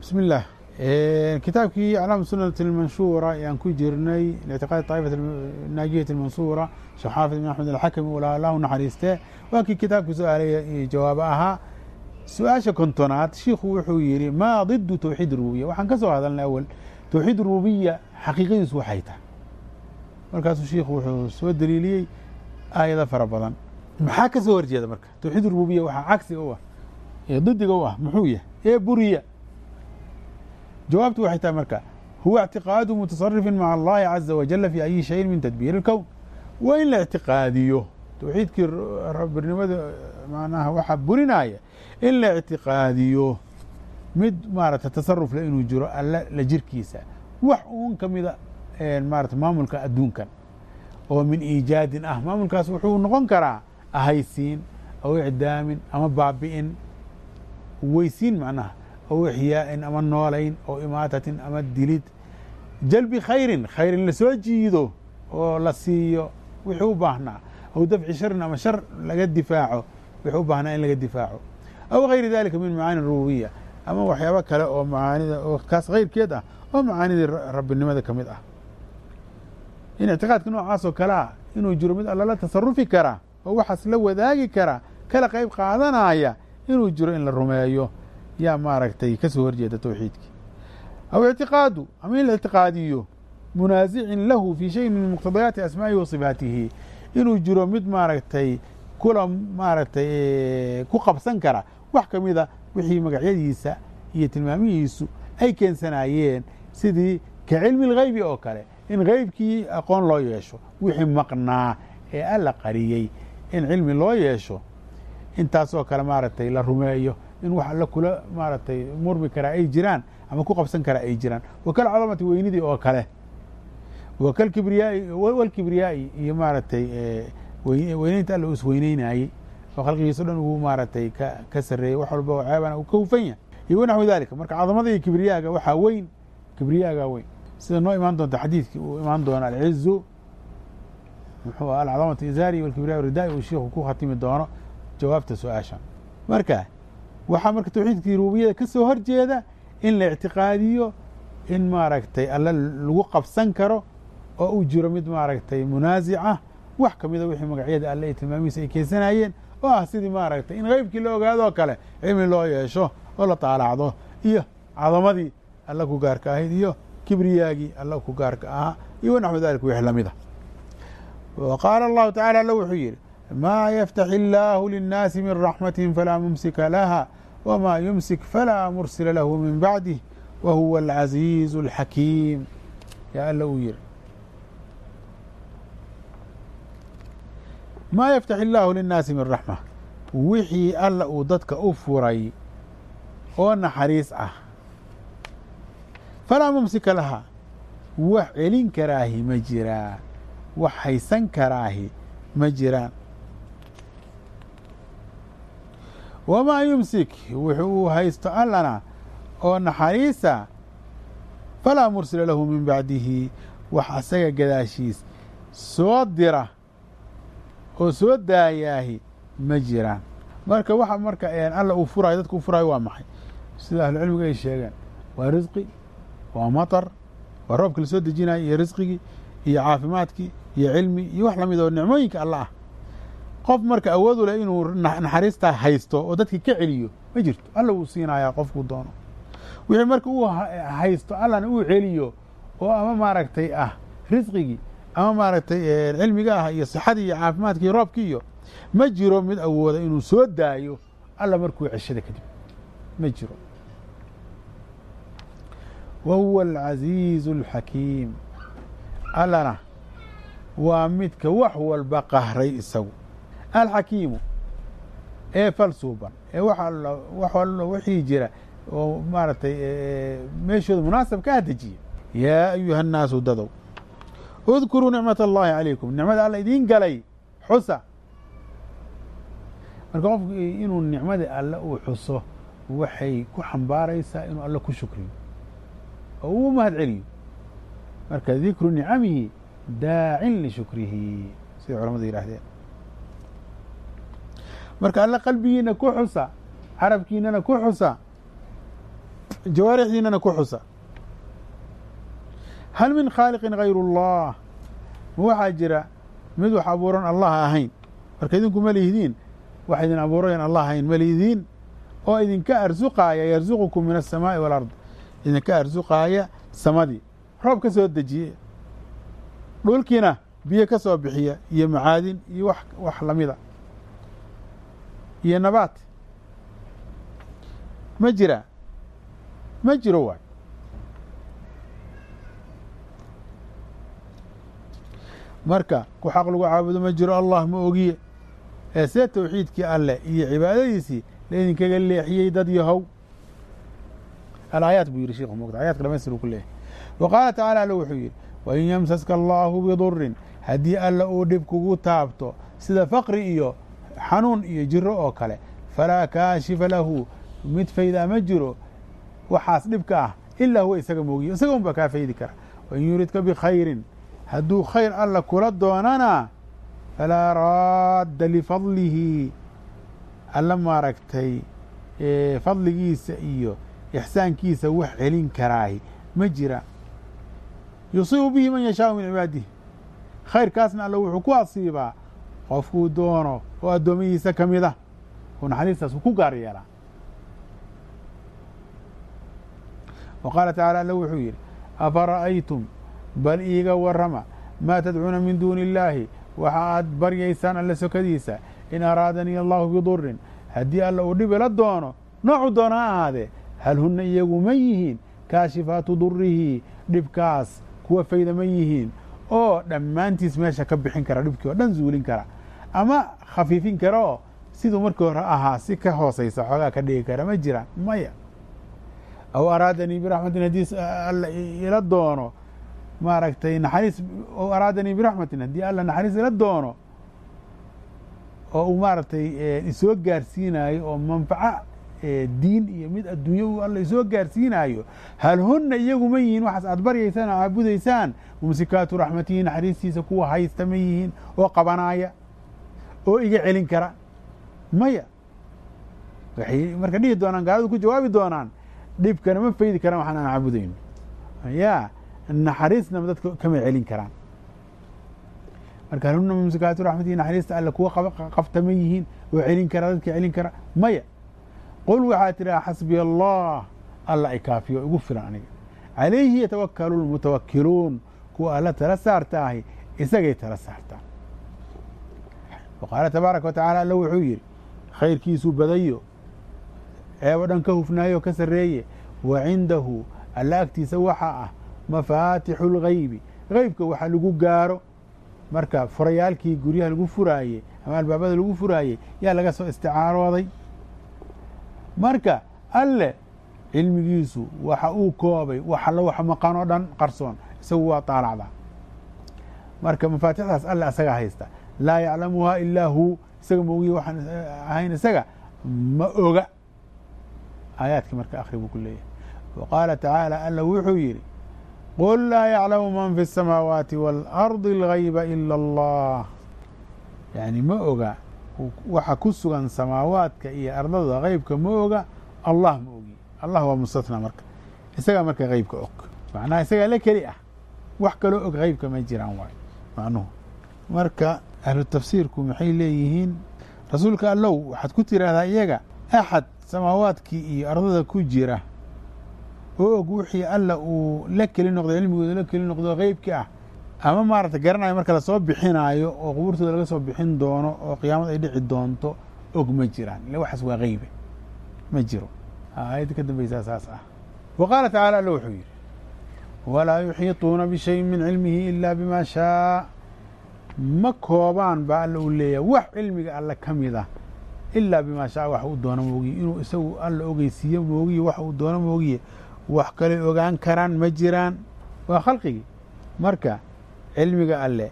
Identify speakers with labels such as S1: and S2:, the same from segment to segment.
S1: bismi illaah kitaabkii aclaam sunati almanshuura ayaan ku jirnay lictiqaadi taa'ifat naajiyati almansuura sheekh xaafid ibn axmed alxakami wala allahu naxariiste waa kii kitaabkii su'aalaya iyo jawaabo ahaa. Su'aasha kontonaad shiikhu wuxuu yidhi maa didu towxiid rububiya waxaan ka soo hadalnay awel towxiid rububiya xaqiiqadiisu waxay tahay markaasuu shiikhu wuxuu soo daliiliyey aayado fara badan. Maxaa ka soo horjeeda marka? Towxiid rububiya waxaa cagsiga u ah ee didiga u ah muxuu yahay ee buriya jawaabtu waxay tahay marka huwa اctiqaadu mutasarifin maca allahi caza wajala fi ayi shayin min tadbiir اlkown waa in la ictiqaadiyo towxiidkii rabbinimada macnaha waxaa burinaya in la ictiqaadiyo mid maarata tasaruf le inuu jiro alle la jirkiisa wax uun ka mida maarata maamulka adduunkan oo min iijaadin ah maamulkaas wuxuu noqon karaa ahaysiin aw icdaamin ama baabi'in weysiin macnaha aw ixyaa'in ama noolayn oo imaatatin ama dilid. Jalbi khayrin khayr in la soo jiido oo la siiyo wixii u baahnaa. Aw dafci sharin ama shar laga difaaco wixii u baahnaa in laga difaaco. Aw gayri dalika min macaani rububiya ama waxyaabo kale oo macaanida oo kaas kayrkeed ah oo macaanidii rabbinimada ka mid ah. In ictiqaadka noocaas oo kale ah inuu jiro mid alla la tasarufi kara oo waxaas la wadaagi kara kala qayb qaadanaya inuu jiro in la rumeeyo yaa maaragtay ka soo horjeeda towxiidkii aw ictiqaadu ama in la ictiqaadiyo munaasicin lahu fi shayin min muqtadayaati asmaa'ihi wa sifaatihi inuu jiro mid maaragtay kula maaragtay ku qabsan kara wax ka mida wixii magacyadiisa iyo tilmaamihiisu ay keensanayeen sidii ka cilmi اlghaybi oo kale in ghaybkii aqoon loo yeesho wixii maqnaa ee alla qariyey in cilmi loo yeesho intaasoo kale maaragtay la rumeeyo in wax alla kula maaragtay murmi karaa ay jiraan ama ku qabsan karaa ay jiraan. Wakal cadamati weynidii oo kale. Wakal kibriyaai walkibriyaai iyo maaragtay weyneynta alla us weyneynayey oo khalqigiisa o dhan uu maaragtay ka ka sareeyey wax walba ceebana uu ka hufan yahay. Iyo wanaxwi dalika marka cadamada iyo kibriyaaga waxaa weyn kibriyaaga weyn. Sida noo imaan doonta xadiidkii uu imaan doono alcizu muxuu alcadamatu izaari walkibriya ridaai uu shiiku ku khatimi doono jawaabta su'aasha marka waxaa marka towxiidkii rububiyada ka soo horjeeda in la ictiqaadiyo in maaragtay alle lagu qabsan karo oo uu jiro mid maaragtay munaasica wax ka mida wixii magacyada alle iyo tilmaamihiisa ay keensanayeen oo ah sidii maaragtay in qeybkii la ogaadoo kale cilmi loo yeesho oo la taalacdo iyo cadamadii alla ku gaarka ahayd iyo kibriyaagii alla ku gaarka ahaa iyo wanaxwu dalik wixii lamida wa qaala allahu tacala alla wuxuu yidhi maa yaftaxi illaahu linnaasi min raxmatin falaa mumsika laha yumsik falaa mursila lahu min bacdih wa huwa alcaziizu alxakiim yaa alla uu yihi maa yaftax illaahu linnaasi min raxma wixii alla uu dadka u furay oo naxariis ah falaa mumsika laha wax celin karaahi ma jiraan wax haysan karaahi ma jiraan wamaa yumsik? Wuxuu uu haysto allana oo naxariisa falaa mursila lahu min bacdihi wax asaga gadaashiis soo dira oo soo daayaahi ma jiraan. Marka waxa marka alla uu furayo dadka uu furayo waa maxay? Sida ahlucilmiga ay sheegeen. Waa risqi waa maطar waa roobka la soo dejinayo iyo risqigii iyo caafimaadkii iyo cilmi iyo wax la mid oo nicmooyinka alla ah qof marka awoodu leh inuu naxariistaa haysto oo dadki ka celiyo ma jirto. Alla wuu siinayaa qofkuu doono. Wixii marka uu haysto allana uu celiyo oo ama maaragtay ah risqigii ama maaragtay cilmiga ah iyo sixadii iyo caafimaadkii iyo roobkii iyo ma jiro mid awooda inuu soo daayo. Alla markuu ceshada kadib ma jiro. Wa huwa alcaziizu alxakiim allana waa midka wax walba qahray isagu alxakiimu ee falsuuban ee wax wixii jira oo maaragtay meeshooda munaasab ka hadejiya ah yaa ayuha nnaasu dadow udkuruu nicmat allaahi calaykum nicmada alla idiin galay xusa. Marka qofku inuu nicmada alle uu xuso waxay ku xambaaraysaa inuu alle ku shukriyo oo uu mahad celiyo. Marka dikru nicamihi daacin lishukrihi siday culamadu yidhaahdeen marka alle qalbigiina ku xusa carabkiinana ku xusa jawaarixdiinana ku xusa hal min khaaliqin hayru اllah ma waxaa jira mid wax abuuran allah ahayn marka idinku ma lihidiin wax idin abuurayan allah ahayn ma lihidiin oo idinka arsuqaaya yarsuqukum min aلsamaaءi wاlard idinka arsuqaaya samadii roob ka soo dejiye dhulkiina biyo ka soo bixiya iyo macaadin iyo wax wax lamida iyo nabaat ma jira. Ma jiro waay. Marka ku xaq lagu caabudo ma jiro allah ma ogiye. Ee see towxiidkii alleh iyo cibaadadiisii laydinkaga leexiyey dad yahow. Alaayaat buu yidhi sheikhu mogta ayaadka dhamaystir uu ku leeyahy wa qaala tacala alle wuxuu yidhi wain yamsaska allaahu bidurin haddii alla uu dhib kugu taabto sida faqri iyo xanuun iyo jiro oo kale falaa kaashifa lahu. Mid faydaa ma jiro waxaas dhibka ah ilaa huwa isaga moogiye isaga un baa kaa faydi kara. Wain yuridka bikhayrin hadduu khayr alla kula doonana falaa raadda lifadlihi. Alla maaragtay fadligiisa iyo ixsaankiisa wax celin karaahi ma jira. Yusiibu bihi man yashaau min cibaadihi. Khayrkaasna alla wuxuu ku asiibaa qofkuu doono oo addoomihiisa ka mid ah. Oo naxariistaas ku gaar yeelaa. Wa qaala tacala alla wuxuu yidhi afara'aytum bal iiga warrama maa tadcuuna min duuni illaahi waxa aad baryaysaan alla sokadiisa in araadanii allahu bidurin haddii alla uu dhib ila doono noocu doona ha ahaadee hal hunna iyagu ma yihiin? Kaashifaatu durihi dhibkaas kuwa fayda ma yihiin? Oo dhammaantiis meesha ka bixin kara dhibkii oo dhan zuulin kara ama khafiifin kara siduu markii hore ahaa si ka hoosaysa xoogaa ka dhigi kara ma jiraan maya. Aw araadanii biraxmatin haddii alla ila doono maaragtay naxariis aw araadanii biraxmatin haddii alla naxariis ila doono oo uu maaragtay isoo gaarsiinaayo oo manfaco diin iyo mid adduunye uu alla isoo gaarsiinaayo hal hunna iyagu ma yihiin waxaas aad baryaysaan oo caabudaysaan mumsikaatu raxmatihi naxariistiisa kuwa haysta ma yihiin oo qabanaaya oo iga celin kara. Maya waxay marka dhihi doonaan gaaladu ku jawaabi doonaan dhibkana ma faydi karaan waxaan aan caabudayno ya naxariisnama dadka kama celin karaan. Marka hal hunna mumsikaatu raxmatihi naxariista alle kuwa qabta ma yihiin oo celin kara dadka celin kara. Maya qul waxaa tidhaha xasbiya allah alla ay kaafiyo igu filan aniga. Calayhi yatawakalu lmutawakiluun kuwa alla tala saartaahi isagay tala saartaan wa qaala tabaaraka wa tacala alla wuxuu yidhi khayrkiisuu badayo ceebo dhan ka hufnaayo ka sarreeye wa cindahu alla agtiisa waxaa ah mafaatixu lgaybi geybka waxa lagu gaaro marka furayaalkii guryaha lagu furaayey ama albaabada lagu furaayey yaa laga soo isticaarooday marka alle cilmigiisu waxa uu koobay wax allo wax maqan oo dhan qarsoon isagu waa taalacda marka mafaatixdaas alle asagaa haysta laa yaclamuhaa ilaa hu isaga moogiye waxaan ahayn isaga ma oga aayaadkii marka akhri buu ku leeyahay wa qaala tacaala alla wuxuu yidhi qul laa yaclamu man fi الsamaawaati wاlardi اlgayba ila allah yani ma oga waxa ku sugan samaawaadka iyo ardada keybka ma oga allah ma ogi allah waa mustatna marka isagaa marka keybka og macnaha isagaa la keli ah wax kaloo og keybka ma jiraan waayo macnuhu marka ahlu tafsiirku maxay leeyihiin rasuulka allow waxaad ku tiraahdaa iyaga axad samaawaadkii iyo ardada ku jira. Oo og wixii alla uu la keli noqdo cilmigooda la keli noqdo keybki ah. Ama maaragtay garanayo marka la soo bixinaayo oo qubuurtooda laga soo bixin doono oo qiyaamad ay dhici doonto og ma jiraan. Ille waxaas waa keybe ma jiro. Aayadda ka dambeysaa saas ah. Wa qaala tacala alla wuxuu yidhi walaa yuxiituuna bishayin min cilmihi ila bima shaa ma koobaan baa alla uu leeyahay. Wax cilmiga alle ka mid ah ilaa bimaa shaa wax uu doono moogiye inuu isagu alla ogeysiiyo moogiye wax uu doono moogiye wax kale ogaan karaan ma jiraan. Waa khalqigii marka cilmiga alle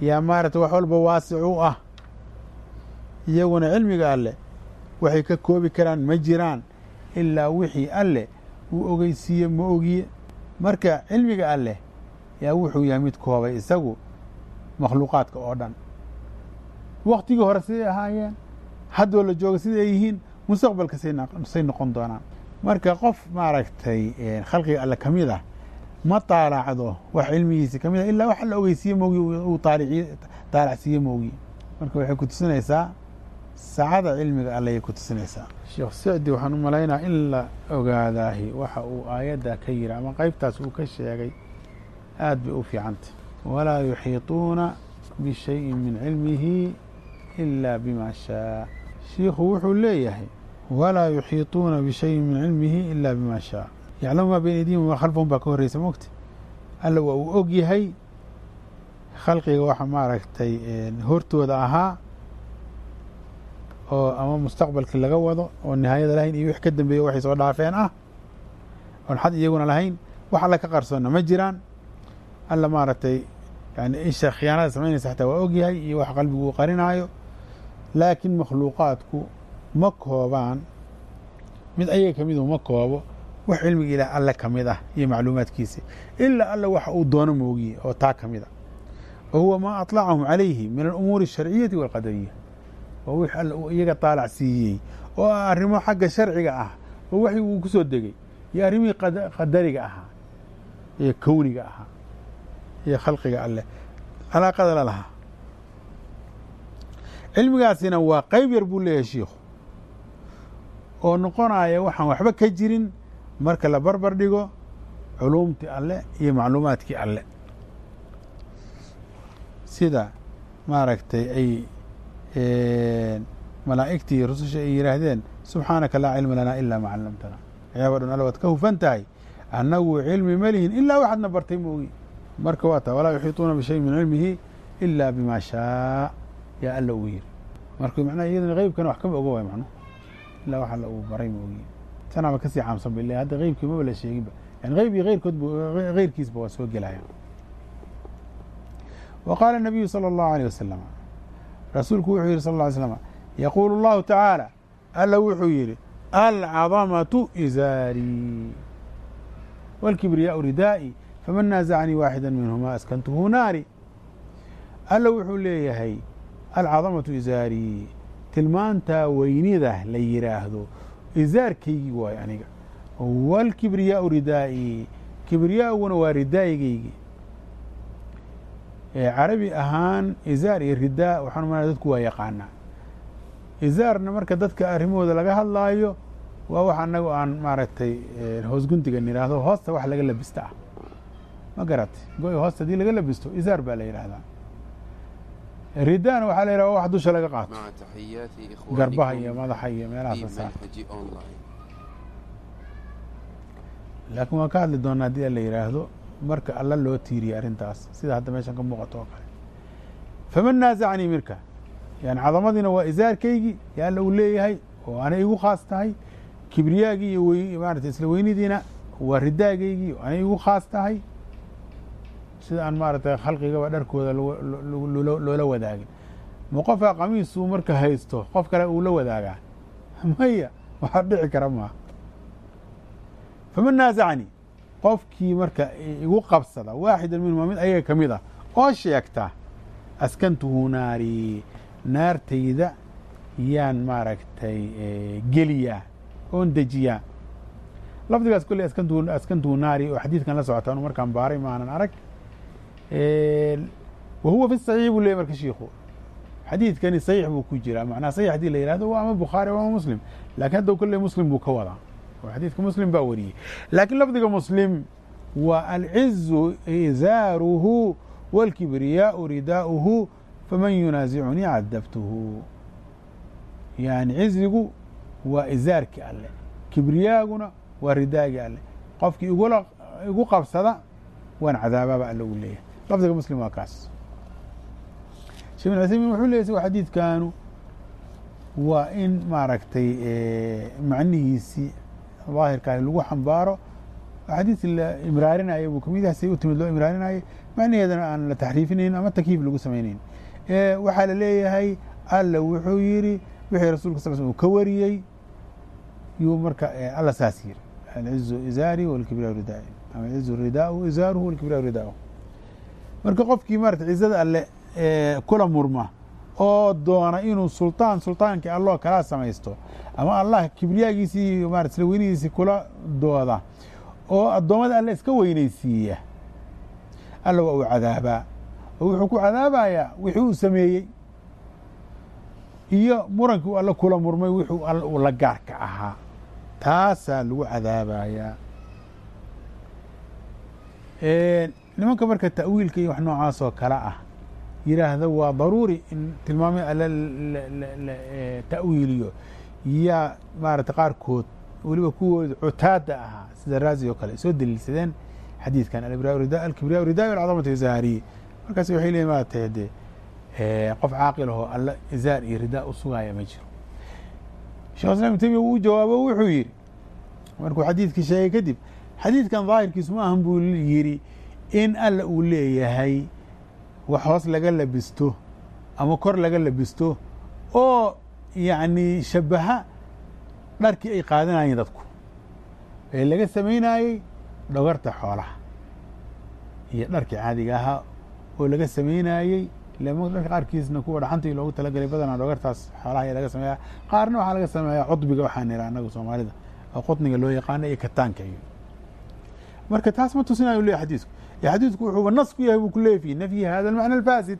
S1: yaa maaragtay wax walba waasic u ah. Iyaguna cilmiga alle waxay ka koobi karaan ma jiraan. Ilaa wixii alle uu ogeysiiye ma ogiye marka cilmiga alleh yaa wuxuu yahay mid koobay isagu makhluuqaadka oo dhan. Waktigii hore siday ahaayeen haddoo la jooga siday yihiin mustaqbalka say noqon doonaan. Marka qof maaragtay khalqiga alle ka mid ah ma taalacdo wax cilmigiisi ka mid a ilaa wax alla ogeysiiye moogi uu taalacsiiye moogi. Marka waxay ku tusinaysaa saacada cilmiga alleyay ku tusinaysaa. Sheekh sicdi waxaan u malaynaa in la ogaadaahi waxa uu aayadda ka yiri ama qeybtaas uu ka sheegay. Aad bay u fiicantay walaa yuxiituuna bishayin min cilmihi ila bima shaa shiikhu wuxuu leeyahay walaa yuxiituuna bishayin min cilmihi ila bima shaa yaclamu maa bayna aydihim wamaa khalfahum baa ka horreysa mogta alla waa uu og yahay khalqiga waxa maaragtay hortooda ahaa oo ama mustaqbalkii laga wado oo nihaayada lahayn iyo wix ka dambeeya waxay soo dhaafeen ah oon xad iyaguna lahayn wax alla ka qarsoonna ma jiraan alla maaragtay yani isha khiyaanada samaynaysa xataa waa ogyahay iyo wax qalbigu qarinaayo laakiin makhluuqaadku ma koobaan mid ayaga ka midu ma koobo wax cilmiga ilaah alle ka mid ah iyo macluumaadkiisa ilaa alle waxa uu doono moogiye oo taa ka mid a wa huwa maa aطlacahum calayhi min alumuuri alsharciyati waalqadariya waa wix alle uu iyaga taalac siiyey oo ah arrimo xagga sharciga ah oo waxi uu ku soo degay iyo arrimihii qadariga ahaa ee kowniga ahaa iyo khalqiga alleh. Calaaqada la lahaa. Cilmigaasina waa qeyb yar buu leeyahay shiikhu oo noqonaya waxaan waxba ka jirin marka la barbar dhigo culuumtii alle iyo macluumaadkii alle sida maaragtay ay malaa'igtii rususha ay yidhaahdeen subxaanaka laa cilma lanaa ilaa ma callamtana ayaaba dhan alla waad ka hufan tahay. Annagu cilmi ma lihin ilaa waxaadna bartay moogi marka waa taa walaa yuxiituuna bishayin min cilmihi ilaa bima shaa yaa alla uu yiri marka macnaha iyadana qeybkana wax kama oga waay macnuhu ilaa wax alla uu baray moogi tanaaba kasii caamsan ba hadda qeybkii maba la sheeginba yani qeyb iyo eyrkood eyrkiisba waa soo gelaya wa qaala الnabiyu salى اllahu alيه wasalam rasuulku wuxuu yihi sal ه ly slm yaquulu اllahu tacaala alla wuxuu yidhi alcadamatu izaarii wاlkibriyaau ridaa'i faman naazacanii waaxida minhuma askantuhu naari alla wuxuu leeyahay alcadamatu izaarii tilmaantaa weynida la yidhaahdo izaarkaygii waayo aniga wاlkibriyaau ridaa'i kibriyaaguna waa ridaa'igaygii carabi ahaan izaar iyo ridaa waxaan umanaya dadku waa yaqaanaa izaarna marka dadka arrimahooda laga hadlaayo waa wax annagu aan maaragtay hoos guntiga nidhaahdo hoosta wax laga labista ah ma garatay go- hoos haddii laga labisto izaar baa la yidhaahdaa ridaan waxaa la yidhaha wax dusha laga qaato. Garbaha iyo madaxa iyo
S2: meelahaasa
S1: laakiin waan ka hadli doonaa haddii la yidhaahdo marka alla loo tiiriye arrintaas. Sida hadda meeshan ka muuqato oo kale. Faman naasacanii mirka yani cadamadiina waa izaarkaygii ya alla uu leeyahay oo anay igu khaas tahay. Kibriyaagii iyo maarata isla weynidiina waa ridaageygii oo anay igu khaas tahay sida aan maaragtay khalqigaba dharkooda loola wadaagin. Ma qofka qamiisuu marka haysto qof kale uu la wadaagaa? Maya waxaa dhici kara maaha faman naazacanii qofkii marka igu qabsada waaxida minhuma mid ayaga ka mid ah oo sheegta askantuhu naari naartayda yaan maaragtay geliyaa oon dejiyaa. Lafdigaas kolley askantuhu naari oo xadiidkan la socota anu markaan baaray maanan arag wa huwa fi saxiix buu leeyay marka shiikhu xadiidkani saxiix buu ku jiraa macnaha saxiix haddii la yihahdo waa ama bukhaari ama muslim laakiin hadda kolley muslim buu ka wadaa oo xadiidka muslim baa wariyey laakiin lafdiga muslim waa alcizu izaaruhu wاlkibriyaau ridaa'uhu faman yunaasicunii cadabtuhu yani cizigu waa izaarkii alle kibriyaaguna waa ridaagii alle qofkii igu qabsada waan cadaabaaba alle uu leeyahay lafdiga muslim waa kaas. Sheekh bin cuthaymin wuxuu leeyay isago xadiidkanu waa in maaragtay macnihiisii daahirkaah lagu xambaaro. Xadiis la imraarinaya buu ka mid u timid loo imraarinayay macnaheedana aan la taxriifinayn ama takyiif lagu samaynayn. Waxaa la leeyahay alla wuxuu yidhi wixii rasulka sal sl uu ka wariyey yuu marka alla saas yiri alcizu izaari walkibriya ridaai. Ama cizu ridaau izaaruhu walkibriya ridaau marka qofkii maarata cizada alle kula murma oo doona inuu sultaan sultaankii alloo kala samaysto ama allah kibriyaagiisii marat isla weynidiisii kula dooda oo addoommada alle iska weynaysiiya alla waa uu cadaabaa. Oo wuxuu ku cadaabayaa wixii uu sameeyey iyo murankii uu alle kula murmay wixuu alle uu la gaarka ahaa. Taasaa lagu cadaabayaa nimanka marka ta'wiilka iyo wax noocaas oo kale ah yidhaahda waa daruuri in tilmaamay alle la ta'wiiliyo. Yaa maarata qaarkood weliba kuwooda cutaada ahaa sida raazi oo kale soo daliilsadeen xadiidkan. Alkibriya ridaay alcadamatu izaariye markaas waxay leeyiin maarata dee qof caaqil ahoo alla izaar iyo ridaa u sugaaya ma jiro. Shekh islam ibn wuu jawaabo wuxuu yidhi markuu xadiidkii sheegay kadib xadiidkan daahirkiisu ma ahan buu yidhi in alla uu leeyahay wax hoos laga labisto ama kor laga labisto oo yacni shabaha dharkii ay qaadanayeen dadku. Ee laga samaynayey dhogarta xoolaha iyo dharkii caadiga ahaa oo laga samaynayey dharka qaarkiisna kuwa dhaxantii loogu talagelay badanaa dhogartaas xoolaha ayaa laga sameeya qaarna waxaa laga sameeyaa cudbiga waxaan nidhaa annaga soomaalida oo qutniga loo yaqaano iyo kataanka iyo. Marka taas ma tusinayo leeyahy xadiisku xadiidku wuxuuba nas ku yahay buu ku leeyay fi nafyi hada almacna alfasid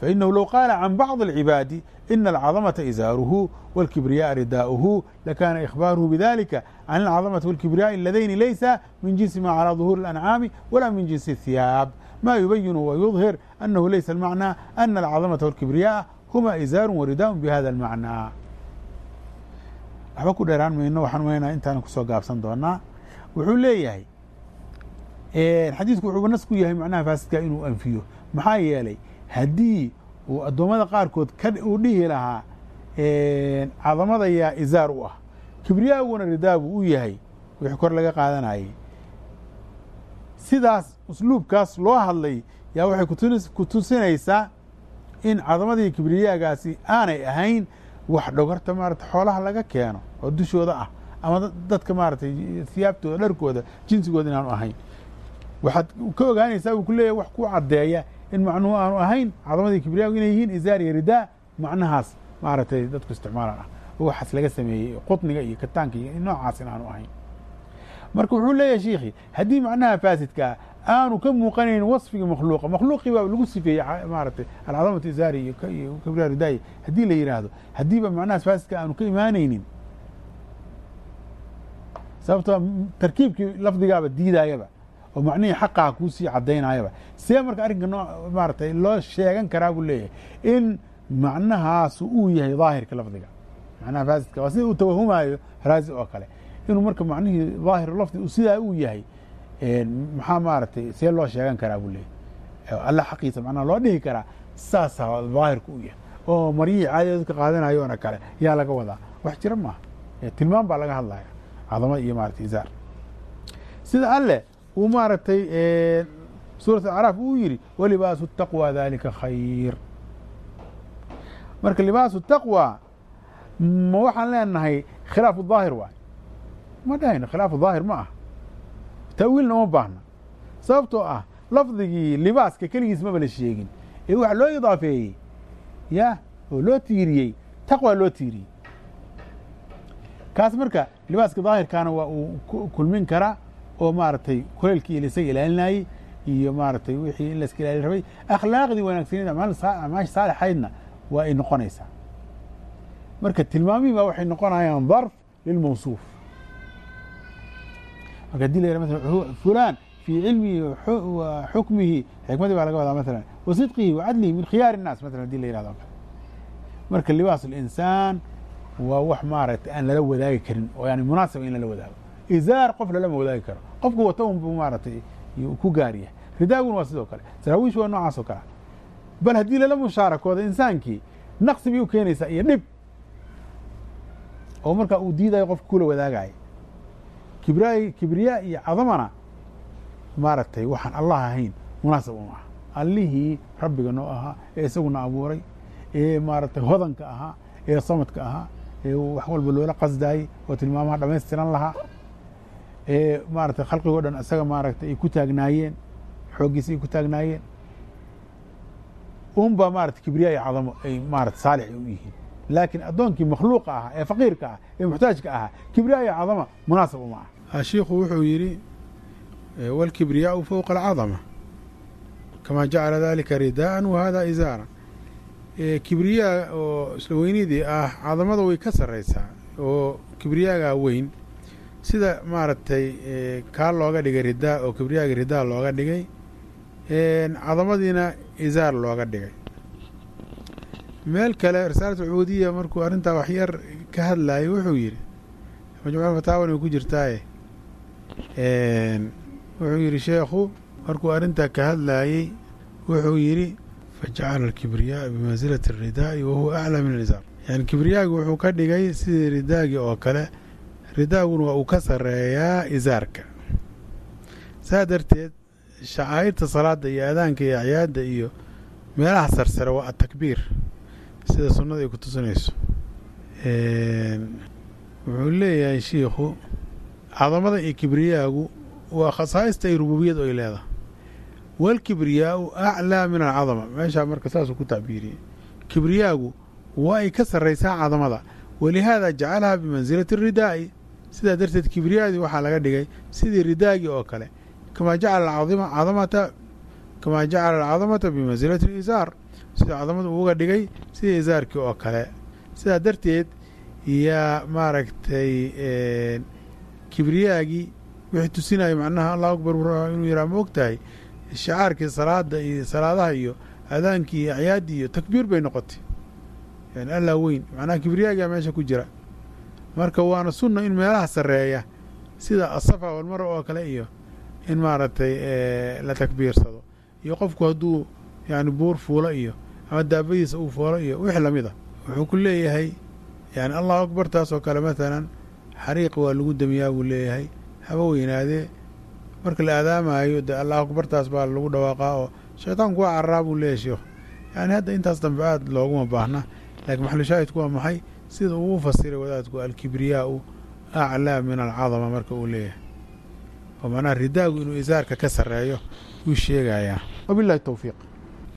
S1: fainahu low qaala can bacضi اlcibaadi ina alcadamaةa izaaruhu wاlkibriyaءa ridaa'uhu lakana ikhbaaruhu bidalika can alcadamaةi wاlkibriyaءi aladayni laysa min jinsi ma calى ظuhuuri اlancaami wala min jinsi الhiyaab ma yubayinu wayudhir anahu laysa almacnى ana alcadamaةa wاlkibriyaءa huma izaaru waridaء bihada اlmacnى waxba ku dheeraan mayno waxaan umaynaa intaan kusoo gaabsan doonaa wuxuu leeyahay xadiidku wuxuuba nas ku yahay macnaha faasidka inuu anfiyo. Maxaa yeelay haddii uu addoommada qaarkood uu dhihi lahaa cadamada yaa izaar u ah. Kibriyaaguna ridaabu u yahay wixii kor laga qaadanayay. Sidaas usluubkaas loo hadlay yaa waxay ku tusinaysaa in cadamadii kibriyaagaasi aanay ahayn wax dhogorta maarata xoolaha laga keeno oo dushooda ah ama dadka maaratay siyaabtooda dharkooda jinsigooda inaanu ahayn waxaad ka ogaanaysaa buu ku leeyahy wax ku caddeeya in macnuhu aanu ahayn cadamadii kibriyaagu inay yihiin izaar iyo ridaa macnahaas maaragtay dadku isticmaalan ah oo waxaas laga sameeyey qutniga iyo kataanka iyo noocaas in aanu ahayn. Marka wuxuu leeyahay shiikhi haddii macnaha faasidkaa aanu ka muuqanayn wasfiga makhluuqa makhluuqii baa lagu sifeeyey maaratay alcadamatu izaari iyo kibriya ridaay haddii la yidhaahdo haddiiba macnahaas faasidka aanu ka imaanaynin. Sababtoo tarkiibkii lafdigaaba diidaayaba oo macnihii xaqaha kuusii caddaynayaba see marka arrinka noo maaratay loo sheegan karaa buu leeyahay in macnahaasu uu yahay daahirka lafdiga. Macnaha faasidka waa sida uu tawahumaayo raazi oo kale. Inuu marka macnihii daahir lafdi sidaa uu yahay maxaa maaratay see loo sheegan karaa buu leeyahy alla xaqiisa macnaha loo dhihi karaa saasaa daahirka u yahay. Oo maryihii caadiga dadka qaadanayoona kale yaa laga wadaa. Wax jira maaha. Tilmaam baa laga hadlaya cadama iyo maarata izaar. Sida alle uu maaragtay suurat acraaf uu yidhi walibaasu taqwى dalika khayr. Marka libaasu taqwى ma waxaan leenahay khilaafu daahir waay. Ma dhahayno khilaafu daahir ma ah ta'wiilna uma baahna. Sababtoo ah lafdigii libaaska keligiis maba la sheegin. Ee waxa loo idaafeeyey ya oo loo tiiriyey taqwa loo tiiriyey. Kaas marka libaaska daahirkaana waa uu kulmin karaa oo maaragtay kuleylkii ilasaga ilaalinayey iyo maaragtay wixii in laska ilaalin rabay akhlaaqdii wanaagsaneed acmaasha saalixaydna waa ay noqonaysaa marka tilmaamihii baa waxay noqonayaan darf lilmawsuuf marka hadii la yidhah maala fulan fii cilmihi wa xukmihi xikmadii baa laga wadaa masalan wa sidqihi wa cadlihi min khiyaari الnaas masalan hadii la yihahdo kale marka libaas اlinsaan waa wax maaragtay aan lala wadaagi karin oo yani munaasaba in lala wadaago izaar qof lalama wadaagi karo qofku wata unbu maaragtay ku gaaryahay ridaaguna waa sidoo kale. Saraawiish waa noocaas oo bal haddii lala mushaarakooda insaankii naqsi bay u keenaysaa iyo dhib oo markaa uu diidayo qofka kula wadaagaya kibriya kibriya iyo cadamana maaragtay waxaan allah ahayn munaasab uma aha. Allihii rabbiga noo ahaa ee isaguna abuuray ee maaragtay hodanka ahaa ee samadka ahaa ee wax walba loola qasdaayey oo tilmaamaha dhamaystiran lahaa ee maaragtay khalqigoo dhan isaga maaragtay ay ku taagnaayeen xooggiisa ay ku taagnaayeen. Unbaa maarata kibriya iyo cadamo ay maarata saalix u yihiin. Laakiin addoonkii makhluuqa ahaa ee faqiirka ah ee muxtaajka ahaa kibriya iyo cadama munaasab uma ah shiikhu wuxuu yidhi wاlkibriyaau fowqa alcadama kama jacala dalika ridaa'an wa hada izaara. Kibriyaa oo isla ah cadamada way ka sarraysaa oo kibriyaagaa weyn sida maaragtay kaa looga dhigay ridaa oo kibriyaaga ridaa looga dhigay cadamadiina izaar looga dhigay. Meel kale risaalat alcubuudiya markuu arrintaa waxyar ka hadlaayay wuxuu yidhi majmuuca fataawan way ku jirtaaye wuxuu yidhi sheekhu markuu arrintaa ka hadlaayey wuxuu yidhi fajacala alkibriyaaa bimansilati اridaa'i wa huwa aclaa min alizaar yani kibriyaagi wuxuu ka dhigay sidii ridaagii oo kale ridaaguna waa uu ka sarreeyaa izaarka. Saa darteed shacaa'irta salaada iyo aadaanka iyo acyaadda iyo meelaha sarsare waa atakbiir sida sunnada ay ku tusinayso. Wuxuu leeyahay shiikhu cadamada iyo kibriyaagu waa khasaa'ista ay rububiyad ay leedahay. Waalkibriyaau aclaa min alcadama meeshaa marka saasuu ku tacbiiriyey. Kibriyaagu waa ay ka sarraysaa cadamada walihaada jacalahaa bimansilati اridaa'i sidaa darteed kibriyaadii waxaa laga dhigay sidii ridaagii oo kale. kamaa jacala cadamata kamaa jacala alcadamata bimansilati alizaar sida cadamadu uuga dhigay sidii izaarkii oo kale. sidaa darteed yaa maaragtay kibriyaagii wixii tusinaya macnaha allahu akbar inuu yidhaha ma og tahay shicaarkii salaada iyo salaadaha iyo adaankii iyo acyaaddii iyo takbiir bay noqotay. Yani allah weyn macnaha kibriyaagiyaa meesha ku jira marka waana sunna in meelaha sarreeya sida asafa walmara oo kale iyo in maaragtay la takbiirsado. Iyo qofku hadduu yani buur fuulo iyo ama daabadiisa uu fuulo iyo wixii lamida wuxuu ku leeyahay yani allahu akbar taas oo kale maalan xariiq waa lagu damiyaa buu leeyahay. Haba weynaadee marka la aadaamayo dee allahu akbartaas baa lagu dhawaaqaa oo shaytaanku waa cararaa buu leeyahay. Sheikhu yani hadda intaas dambe aad looguma baahna laakiin maxalushaahidku waa maxay sida uu u fasiray wadaadku alkibriyaau aclaa min alcadama marka uu leeyahay. Oo macnaha ridaagu inuu isaarka ka sarreeyo wuu sheegayaa. Wabillahi towfiiq